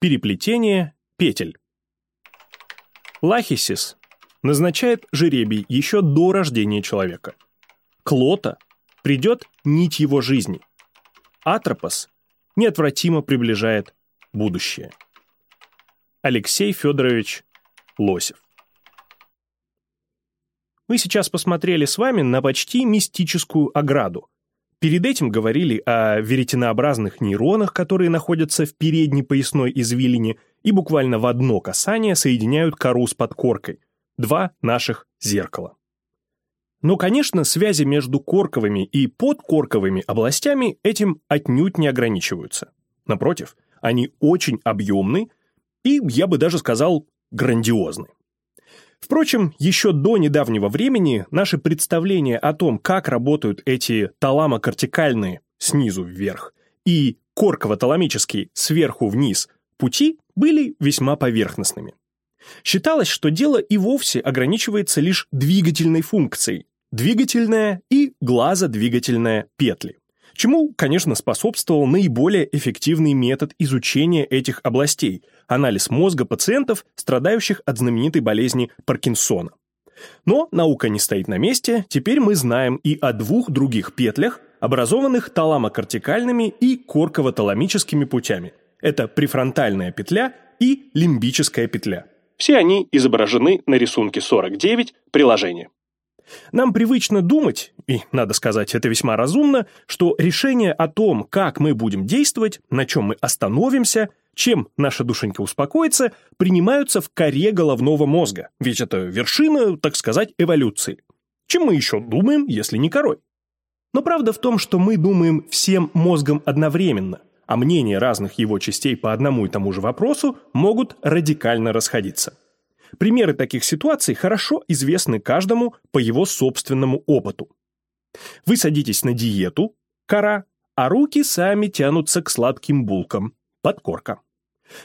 Переплетение петель. Лахисис назначает жеребий еще до рождения человека. Клота придет нить его жизни. Атропос неотвратимо приближает будущее. Алексей Федорович Лосев Мы сейчас посмотрели с вами на почти мистическую ограду. Перед этим говорили о веретенообразных нейронах, которые находятся в передней поясной извилине и буквально в одно касание соединяют кору с подкоркой. Два наших зеркала. Но, конечно, связи между корковыми и подкорковыми областями этим отнюдь не ограничиваются. Напротив, они очень объемны и, я бы даже сказал, грандиозны. Впрочем, еще до недавнего времени наши представления о том, как работают эти таламокортикальные снизу вверх и корково-таламические сверху вниз пути были весьма поверхностными. Считалось, что дело и вовсе ограничивается лишь двигательной функцией, двигательная и глазодвигательная петли чему, конечно, способствовал наиболее эффективный метод изучения этих областей – анализ мозга пациентов, страдающих от знаменитой болезни Паркинсона. Но наука не стоит на месте, теперь мы знаем и о двух других петлях, образованных таламокортикальными и корково-таламическими путями. Это префронтальная петля и лимбическая петля. Все они изображены на рисунке 49 приложения. Нам привычно думать, и, надо сказать, это весьма разумно, что решение о том, как мы будем действовать, на чем мы остановимся, чем наша душенька успокоится, принимаются в коре головного мозга, ведь это вершина, так сказать, эволюции. Чем мы еще думаем, если не корой? Но правда в том, что мы думаем всем мозгом одновременно, а мнения разных его частей по одному и тому же вопросу могут радикально расходиться. Примеры таких ситуаций хорошо известны каждому по его собственному опыту. Вы садитесь на диету, кора, а руки сами тянутся к сладким булкам, подкорка.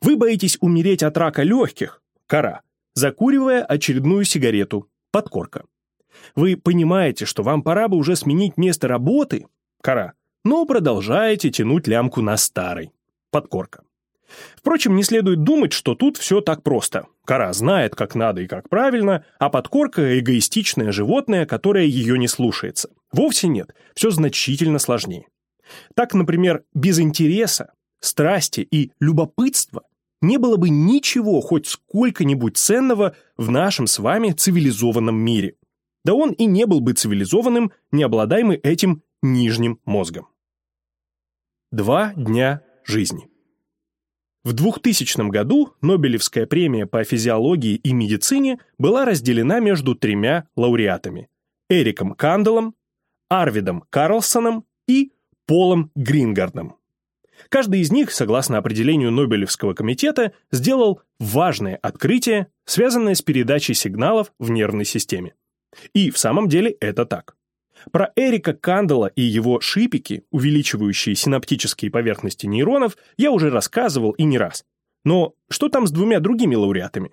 Вы боитесь умереть от рака легких, кора, закуривая очередную сигарету, подкорка. Вы понимаете, что вам пора бы уже сменить место работы, кора, но продолжаете тянуть лямку на старой, подкорка. Впрочем, не следует думать, что тут все так просто. Кора знает, как надо и как правильно, а подкорка – эгоистичное животное, которое ее не слушается. Вовсе нет, все значительно сложнее. Так, например, без интереса, страсти и любопытства не было бы ничего хоть сколько-нибудь ценного в нашем с вами цивилизованном мире. Да он и не был бы цивилизованным, не обладаемый этим нижним мозгом. Два дня жизни. В 2000 году Нобелевская премия по физиологии и медицине была разделена между тремя лауреатами – Эриком Канделом, Арвидом Карлсоном и Полом Грингардом. Каждый из них, согласно определению Нобелевского комитета, сделал важное открытие, связанное с передачей сигналов в нервной системе. И в самом деле это так. Про Эрика Кандела и его шипики, увеличивающие синаптические поверхности нейронов, я уже рассказывал и не раз. Но что там с двумя другими лауреатами?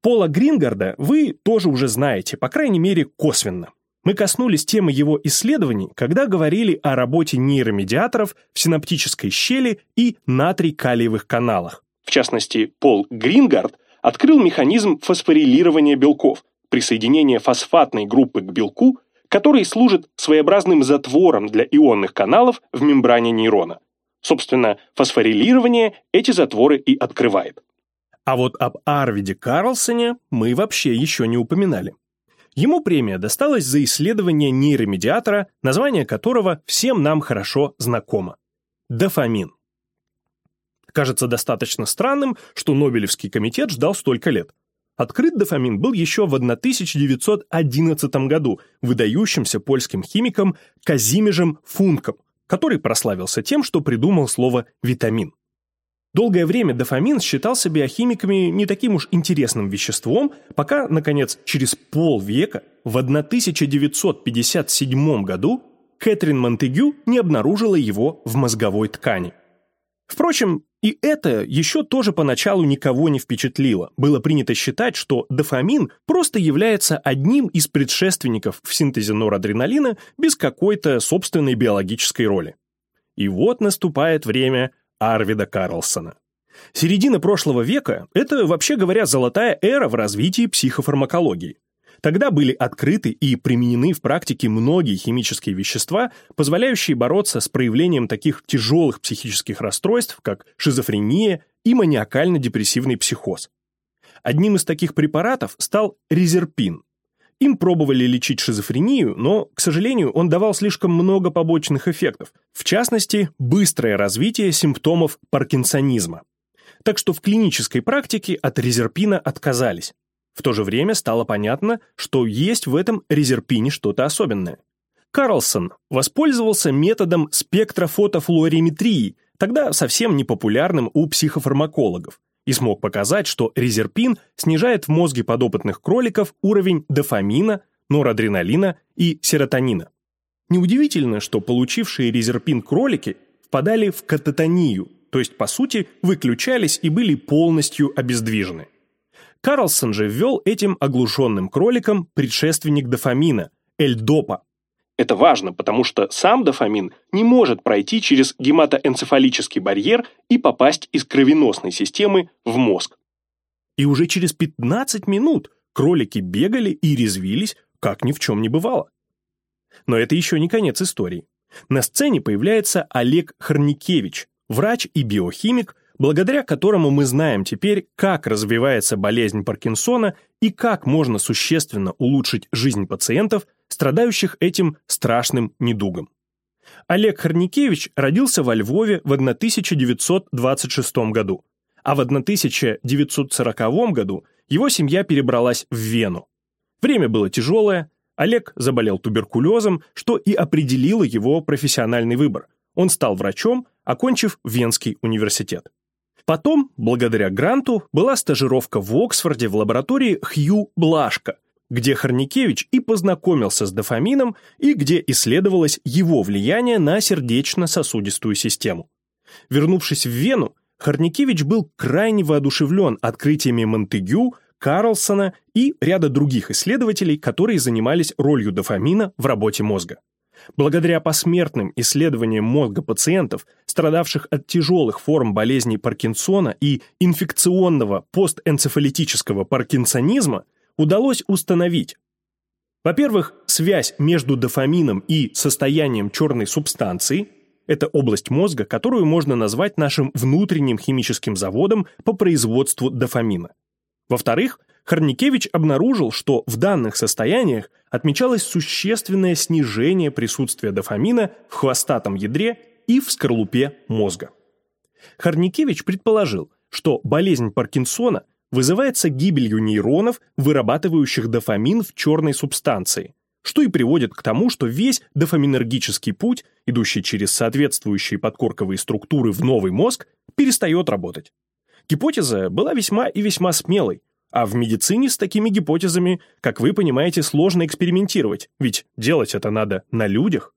Пола Грингарда вы тоже уже знаете, по крайней мере, косвенно. Мы коснулись темы его исследований, когда говорили о работе нейромедиаторов в синаптической щели и натрий-калиевых каналах. В частности, Пол Грингард открыл механизм фосфорилирования белков, присоединения фосфатной группы к белку который служит своеобразным затвором для ионных каналов в мембране нейрона. Собственно, фосфорилирование эти затворы и открывает. А вот об Арвиде Карлсоне мы вообще еще не упоминали. Ему премия досталась за исследование нейромедиатора, название которого всем нам хорошо знакомо – дофамин. Кажется достаточно странным, что Нобелевский комитет ждал столько лет. Открыт дофамин был еще в 1911 году выдающимся польским химиком Казимежем Функом, который прославился тем, что придумал слово «витамин». Долгое время дофамин считался биохимиками не таким уж интересным веществом, пока, наконец, через полвека, в 1957 году, Кэтрин Монтегю не обнаружила его в мозговой ткани. Впрочем, и это еще тоже поначалу никого не впечатлило. Было принято считать, что дофамин просто является одним из предшественников в синтезе норадреналина без какой-то собственной биологической роли. И вот наступает время Арвида Карлсона. Середина прошлого века – это, вообще говоря, золотая эра в развитии психофармакологии. Тогда были открыты и применены в практике многие химические вещества, позволяющие бороться с проявлением таких тяжелых психических расстройств, как шизофрения и маниакально-депрессивный психоз. Одним из таких препаратов стал резерпин. Им пробовали лечить шизофрению, но, к сожалению, он давал слишком много побочных эффектов, в частности, быстрое развитие симптомов паркинсонизма. Так что в клинической практике от резерпина отказались. В то же время стало понятно, что есть в этом резерпине что-то особенное. Карлсон воспользовался методом спектрофотофлуориметрии, тогда совсем непопулярным у психофармакологов, и смог показать, что резерпин снижает в мозге подопытных кроликов уровень дофамина, норадреналина и серотонина. Неудивительно, что получившие резерпин кролики впадали в кататонию, то есть, по сути, выключались и были полностью обездвижены. Карлсон же ввел этим оглушенным кроликам предшественник дофамина – эльдопа. Это важно, потому что сам дофамин не может пройти через гематоэнцефалический барьер и попасть из кровеносной системы в мозг. И уже через 15 минут кролики бегали и резвились, как ни в чем не бывало. Но это еще не конец истории. На сцене появляется Олег Хорникевич, врач и биохимик, благодаря которому мы знаем теперь, как развивается болезнь Паркинсона и как можно существенно улучшить жизнь пациентов, страдающих этим страшным недугом. Олег Хорникевич родился во Львове в 1926 году, а в 1940 году его семья перебралась в Вену. Время было тяжелое, Олег заболел туберкулезом, что и определило его профессиональный выбор. Он стал врачом, окончив Венский университет. Потом, благодаря гранту, была стажировка в Оксфорде в лаборатории Хью Блашка, где Хорникевич и познакомился с дофамином и где исследовалось его влияние на сердечно-сосудистую систему. Вернувшись в Вену, Хорникевич был крайне воодушевлен открытиями Монтегю, Карлсона и ряда других исследователей, которые занимались ролью дофамина в работе мозга. Благодаря посмертным исследованиям мозга пациентов, страдавших от тяжелых форм болезни Паркинсона и инфекционного постэнцефалитического паркинсонизма, удалось установить, во-первых, связь между дофамином и состоянием черной субстанции – это область мозга, которую можно назвать нашим внутренним химическим заводом по производству дофамина. Во-вторых, Хорникевич обнаружил, что в данных состояниях отмечалось существенное снижение присутствия дофамина в хвостатом ядре и в скорлупе мозга. Хорникевич предположил, что болезнь Паркинсона вызывается гибелью нейронов, вырабатывающих дофамин в черной субстанции, что и приводит к тому, что весь дофаминергический путь, идущий через соответствующие подкорковые структуры в новый мозг, перестает работать. Гипотеза была весьма и весьма смелой, а в медицине с такими гипотезами, как вы понимаете, сложно экспериментировать, ведь делать это надо на людях.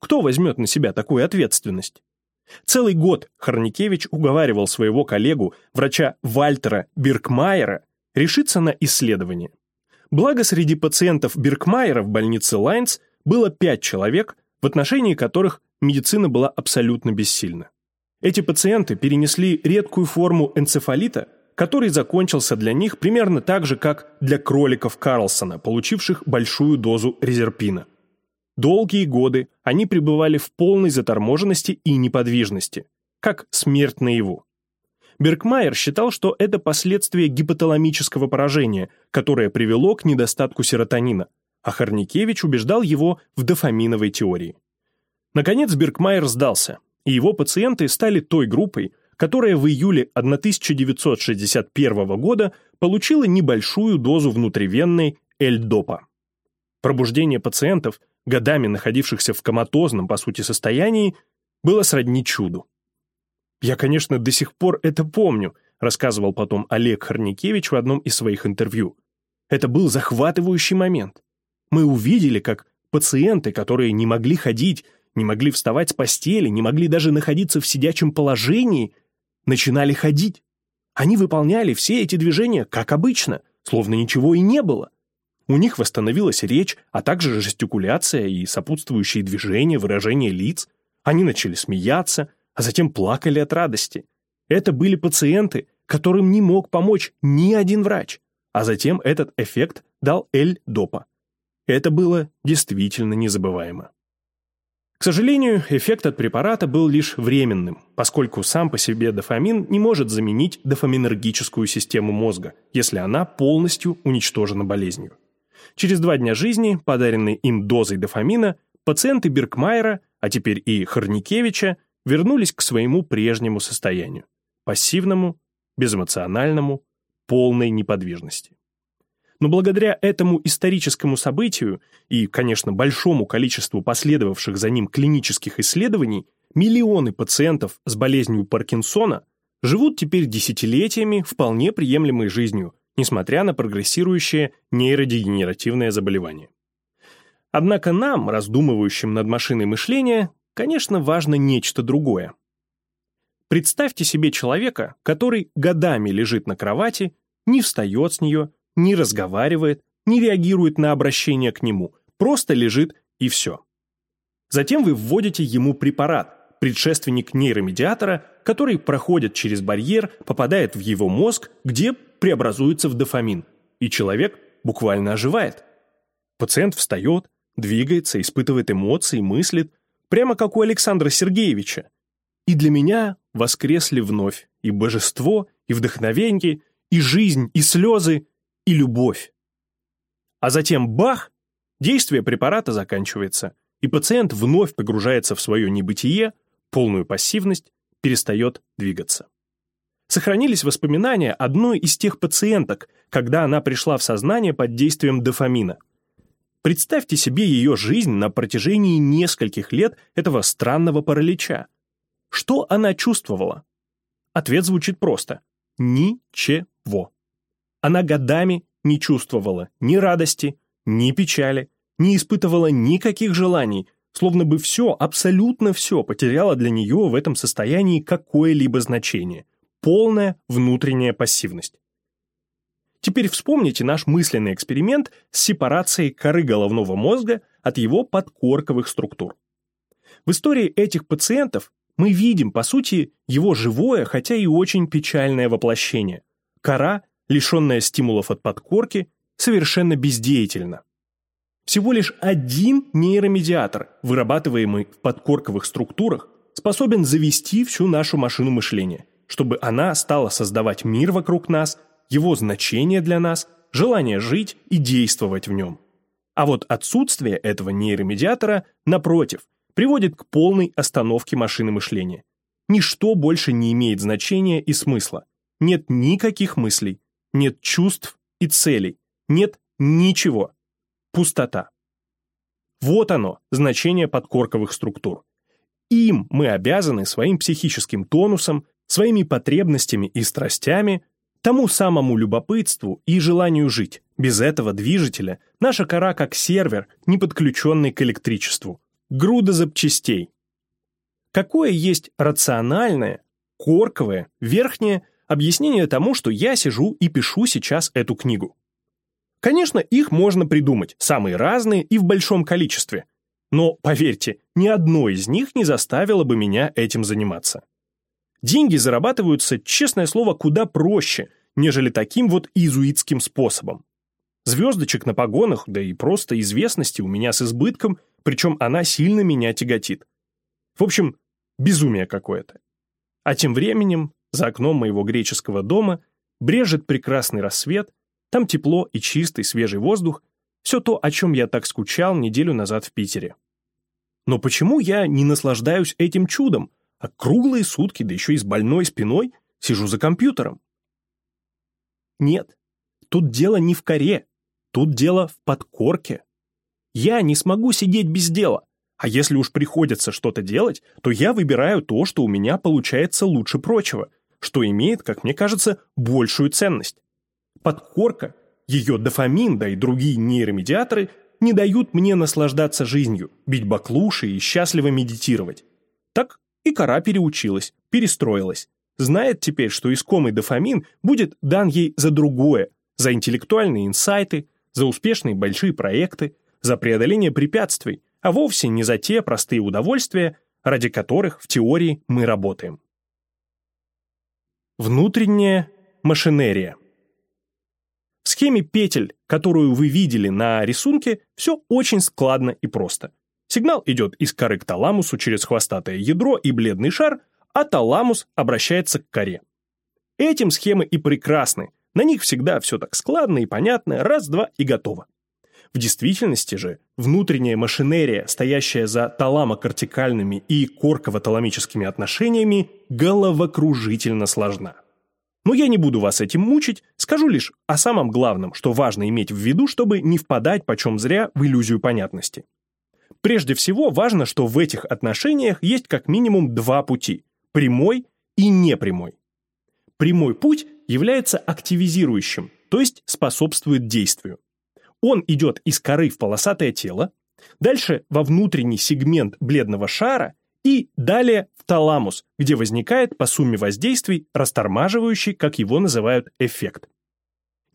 Кто возьмет на себя такую ответственность? Целый год Хорникевич уговаривал своего коллегу, врача Вальтера Биркмайера, решиться на исследование. Благо, среди пациентов Биркмайера в больнице Лайнц было пять человек, в отношении которых медицина была абсолютно бессильна. Эти пациенты перенесли редкую форму энцефалита, который закончился для них примерно так же, как для кроликов Карлсона, получивших большую дозу резерпина. Долгие годы они пребывали в полной заторможенности и неподвижности, как смерть наяву. Бергмайер считал, что это последствие гипоталамического поражения, которое привело к недостатку серотонина, а Харникевич убеждал его в дофаминовой теории. Наконец Бергмайер сдался, и его пациенты стали той группой, которая в июле 1961 года получила небольшую дозу внутривенной эльдопа. Пробуждение пациентов, годами находившихся в коматозном, по сути, состоянии, было сродни чуду. «Я, конечно, до сих пор это помню», рассказывал потом Олег Хорникевич в одном из своих интервью. «Это был захватывающий момент. Мы увидели, как пациенты, которые не могли ходить, не могли вставать с постели, не могли даже находиться в сидячем положении, начинали ходить. Они выполняли все эти движения, как обычно, словно ничего и не было. У них восстановилась речь, а также жестикуляция и сопутствующие движения, выражения лиц. Они начали смеяться, а затем плакали от радости. Это были пациенты, которым не мог помочь ни один врач. А затем этот эффект дал L-допа. Это было действительно незабываемо. К сожалению, эффект от препарата был лишь временным, поскольку сам по себе дофамин не может заменить дофаминергическую систему мозга, если она полностью уничтожена болезнью. Через два дня жизни, подаренной им дозой дофамина, пациенты Биркмайера, а теперь и Хорникевича, вернулись к своему прежнему состоянию – пассивному, безэмоциональному, полной неподвижности. Но благодаря этому историческому событию и, конечно, большому количеству последовавших за ним клинических исследований, миллионы пациентов с болезнью Паркинсона живут теперь десятилетиями вполне приемлемой жизнью, несмотря на прогрессирующее нейродегенеративное заболевание. Однако нам, раздумывающим над машиной мышления, конечно, важно нечто другое. Представьте себе человека, который годами лежит на кровати, не встает с нее, не разговаривает, не реагирует на обращение к нему, просто лежит и все. Затем вы вводите ему препарат, предшественник нейромедиатора, который проходит через барьер, попадает в его мозг, где преобразуется в дофамин, и человек буквально оживает. Пациент встает, двигается, испытывает эмоции, мыслит, прямо как у Александра Сергеевича. И для меня воскресли вновь и божество, и вдохновенье, и жизнь, и слезы, и любовь. А затем бах, действие препарата заканчивается, и пациент вновь погружается в свое небытие, полную пассивность, перестает двигаться. Сохранились воспоминания одной из тех пациенток, когда она пришла в сознание под действием дофамина. Представьте себе ее жизнь на протяжении нескольких лет этого странного паралича. Что она чувствовала? Ответ звучит просто. Ничего. Она годами не чувствовала ни радости, ни печали, не испытывала никаких желаний, словно бы все, абсолютно все потеряло для нее в этом состоянии какое-либо значение. Полная внутренняя пассивность. Теперь вспомните наш мысленный эксперимент с сепарацией коры головного мозга от его подкорковых структур. В истории этих пациентов мы видим, по сути, его живое, хотя и очень печальное воплощение. Кора лишенная стимулов от подкорки, совершенно бездеятельна. Всего лишь один нейромедиатор, вырабатываемый в подкорковых структурах, способен завести всю нашу машину мышления, чтобы она стала создавать мир вокруг нас, его значение для нас, желание жить и действовать в нем. А вот отсутствие этого нейромедиатора, напротив, приводит к полной остановке машины мышления. Ничто больше не имеет значения и смысла. Нет никаких мыслей, нет чувств и целей, нет ничего. Пустота. Вот оно, значение подкорковых структур. Им мы обязаны своим психическим тонусом, своими потребностями и страстями, тому самому любопытству и желанию жить. Без этого движителя наша кора как сервер, не подключенный к электричеству. Груда запчастей. Какое есть рациональное, корковое, верхнее – объяснение тому, что я сижу и пишу сейчас эту книгу. Конечно, их можно придумать, самые разные и в большом количестве. Но, поверьте, ни одно из них не заставило бы меня этим заниматься. Деньги зарабатываются, честное слово, куда проще, нежели таким вот иезуитским способом. Звездочек на погонах, да и просто известности у меня с избытком, причем она сильно меня тяготит. В общем, безумие какое-то. А тем временем за окном моего греческого дома брежет прекрасный рассвет, там тепло и чистый свежий воздух, все то, о чем я так скучал неделю назад в Питере. Но почему я не наслаждаюсь этим чудом, а круглые сутки, да еще и с больной спиной, сижу за компьютером? Нет, тут дело не в коре, тут дело в подкорке. Я не смогу сидеть без дела, а если уж приходится что-то делать, то я выбираю то, что у меня получается лучше прочего, что имеет, как мне кажется, большую ценность. Подкорка, ее дофамин, да и другие нейромедиаторы не дают мне наслаждаться жизнью, бить баклуши и счастливо медитировать. Так и кора переучилась, перестроилась. Знает теперь, что искомый дофамин будет дан ей за другое, за интеллектуальные инсайты, за успешные большие проекты, за преодоление препятствий, а вовсе не за те простые удовольствия, ради которых в теории мы работаем. Внутренняя машинерия. В схеме петель, которую вы видели на рисунке, все очень складно и просто. Сигнал идет из коры к таламусу через хвостатое ядро и бледный шар, а таламус обращается к коре. Этим схемы и прекрасны. На них всегда все так складно и понятно, раз-два и готово. В действительности же внутренняя машинерия, стоящая за таламокортикальными и корково-таламическими отношениями, головокружительно сложна. Но я не буду вас этим мучить, скажу лишь о самом главном, что важно иметь в виду, чтобы не впадать почем зря в иллюзию понятности. Прежде всего важно, что в этих отношениях есть как минимум два пути – прямой и непрямой. Прямой путь является активизирующим, то есть способствует действию. Он идет из коры в полосатое тело, дальше во внутренний сегмент бледного шара и далее в таламус, где возникает по сумме воздействий растормаживающий, как его называют, эффект.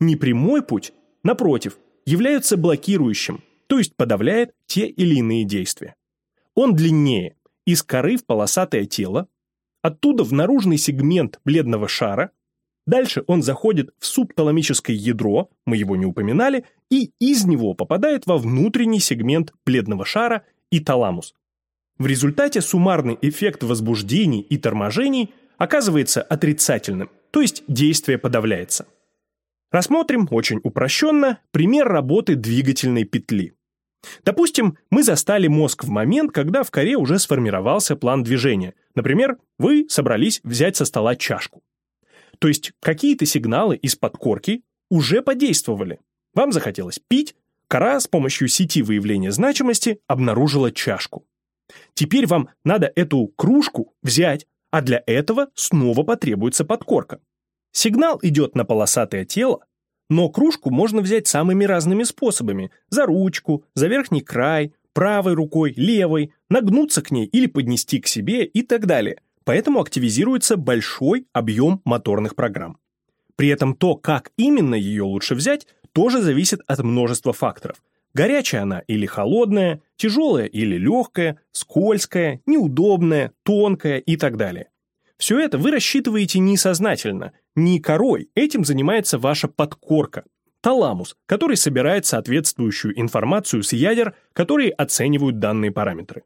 Непрямой путь, напротив, является блокирующим, то есть подавляет те или иные действия. Он длиннее, из коры в полосатое тело, оттуда в наружный сегмент бледного шара, дальше он заходит в субталамическое ядро, мы его не упоминали, и из него попадает во внутренний сегмент бледного шара и таламус, в результате суммарный эффект возбуждений и торможений оказывается отрицательным, то есть действие подавляется. Рассмотрим очень упрощенно пример работы двигательной петли. Допустим, мы застали мозг в момент, когда в коре уже сформировался план движения. Например, вы собрались взять со стола чашку. То есть какие-то сигналы из подкорки уже подействовали. Вам захотелось пить, кора с помощью сети выявления значимости обнаружила чашку. Теперь вам надо эту кружку взять, а для этого снова потребуется подкорка. Сигнал идет на полосатое тело, но кружку можно взять самыми разными способами. За ручку, за верхний край, правой рукой, левой, нагнуться к ней или поднести к себе и так далее. Поэтому активизируется большой объем моторных программ. При этом то, как именно ее лучше взять, тоже зависит от множества факторов – Горячая она или холодная, тяжелая или легкая, скользкая, неудобная, тонкая и так далее. Все это вы рассчитываете несознательно, не корой, этим занимается ваша подкорка, таламус, который собирает соответствующую информацию с ядер, которые оценивают данные параметры.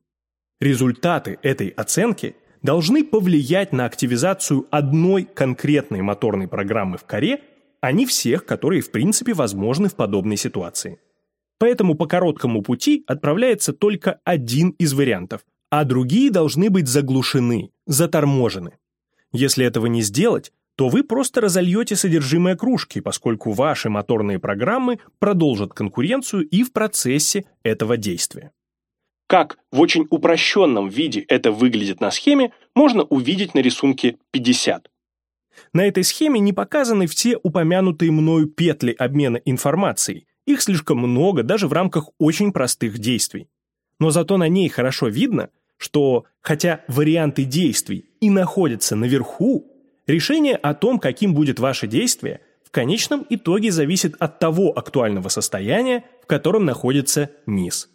Результаты этой оценки должны повлиять на активизацию одной конкретной моторной программы в коре, а не всех, которые в принципе возможны в подобной ситуации. Поэтому по короткому пути отправляется только один из вариантов, а другие должны быть заглушены, заторможены. Если этого не сделать, то вы просто разольете содержимое кружки, поскольку ваши моторные программы продолжат конкуренцию и в процессе этого действия. Как в очень упрощенном виде это выглядит на схеме, можно увидеть на рисунке 50. На этой схеме не показаны все упомянутые мною петли обмена информацией, их слишком много даже в рамках очень простых действий. Но зато на ней хорошо видно, что, хотя варианты действий и находятся наверху, решение о том, каким будет ваше действие, в конечном итоге зависит от того актуального состояния, в котором находится низ.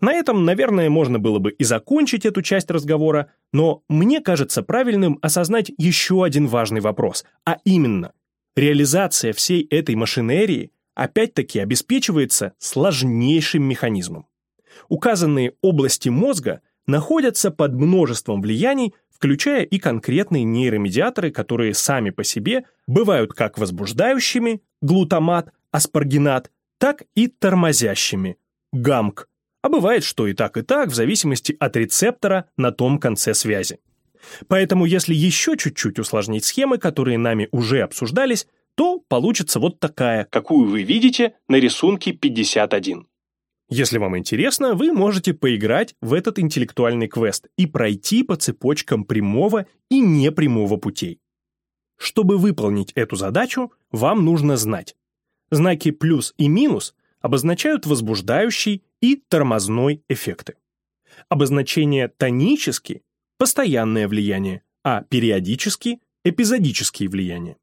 На этом, наверное, можно было бы и закончить эту часть разговора, но мне кажется правильным осознать еще один важный вопрос, а именно, реализация всей этой машинерии опять-таки обеспечивается сложнейшим механизмом. Указанные области мозга находятся под множеством влияний, включая и конкретные нейромедиаторы, которые сами по себе бывают как возбуждающими, глутамат, аспаргинат, так и тормозящими, гамк, а бывает, что и так, и так, в зависимости от рецептора на том конце связи. Поэтому если еще чуть-чуть усложнить схемы, которые нами уже обсуждались, то получится вот такая, какую вы видите на рисунке 51. Если вам интересно, вы можете поиграть в этот интеллектуальный квест и пройти по цепочкам прямого и непрямого путей. Чтобы выполнить эту задачу, вам нужно знать. Знаки плюс и минус обозначают возбуждающий и тормозной эффекты. Обозначение тонический – постоянное влияние, а периодически – эпизодические влияния.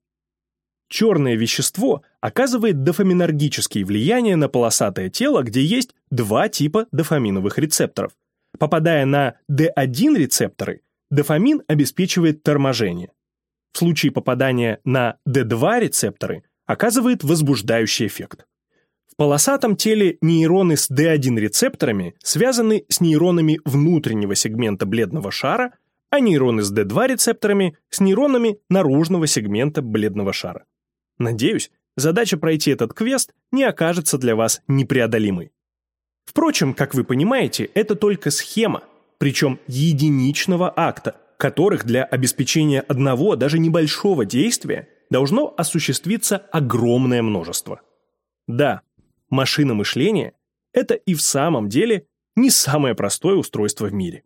Черное вещество оказывает дофаминергические влияния на полосатое тело, где есть два типа дофаминовых рецепторов. Попадая на D1 рецепторы, дофамин обеспечивает торможение. в случае попадания на D2 рецепторы оказывает возбуждающий эффект. В полосатом теле нейроны с D1 рецепторами связаны с нейронами внутреннего сегмента бледного шара, а нейроны с D2 рецепторами с нейронами наружного сегмента бледного шара. Надеюсь, задача пройти этот квест не окажется для вас непреодолимой. Впрочем, как вы понимаете, это только схема, причем единичного акта, которых для обеспечения одного, даже небольшого действия должно осуществиться огромное множество. Да, машина мышления – это и в самом деле не самое простое устройство в мире.